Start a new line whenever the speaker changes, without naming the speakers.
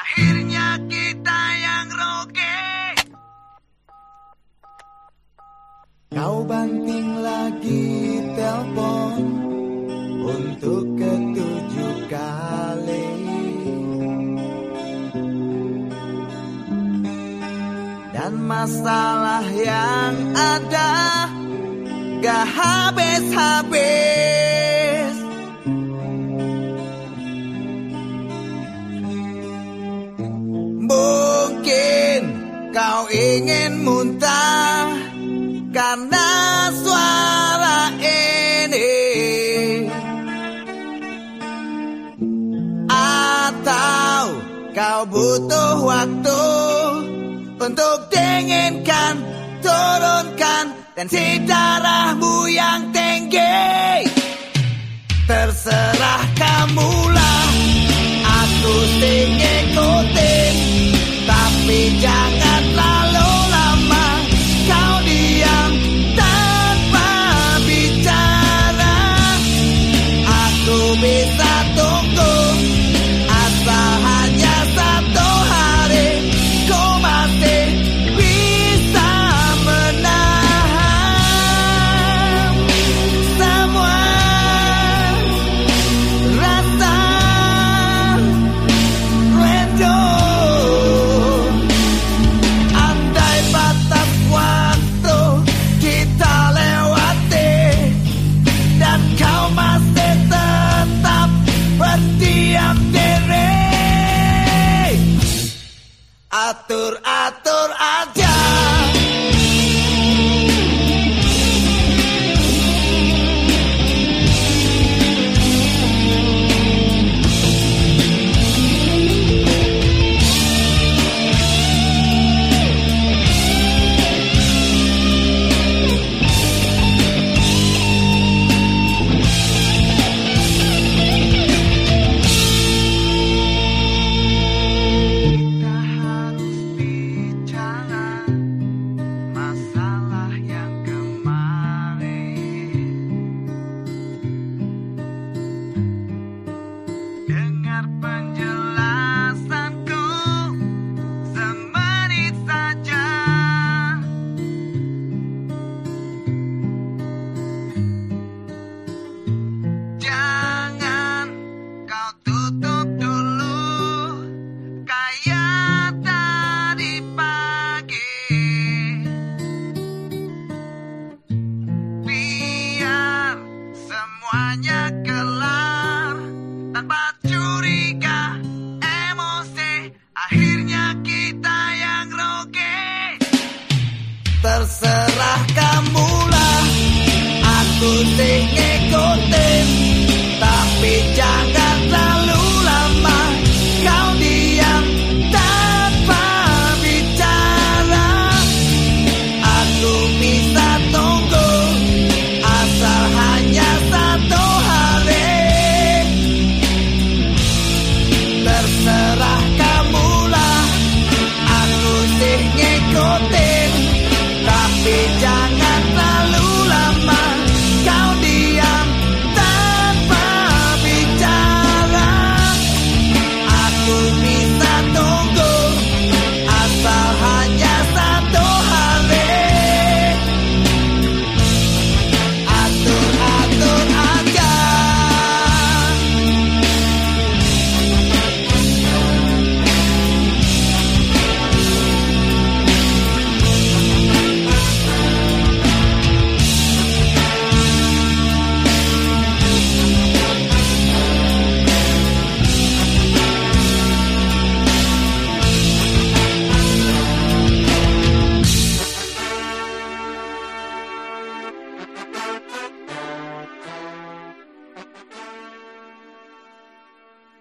akhirnya kita yang roge.
Kau banting lagi telepon untuk ketujuh kali. Dan masalah yang ada gak habis-habis kau ingin muntah karena suara ini. Atau kau butuh waktu untuk dinginkan, turunkan tensi darahmu yang tinggi. Terserah kamulah,
akhirnya kita yang roke.
Terserah kamulah aku sing ngikutin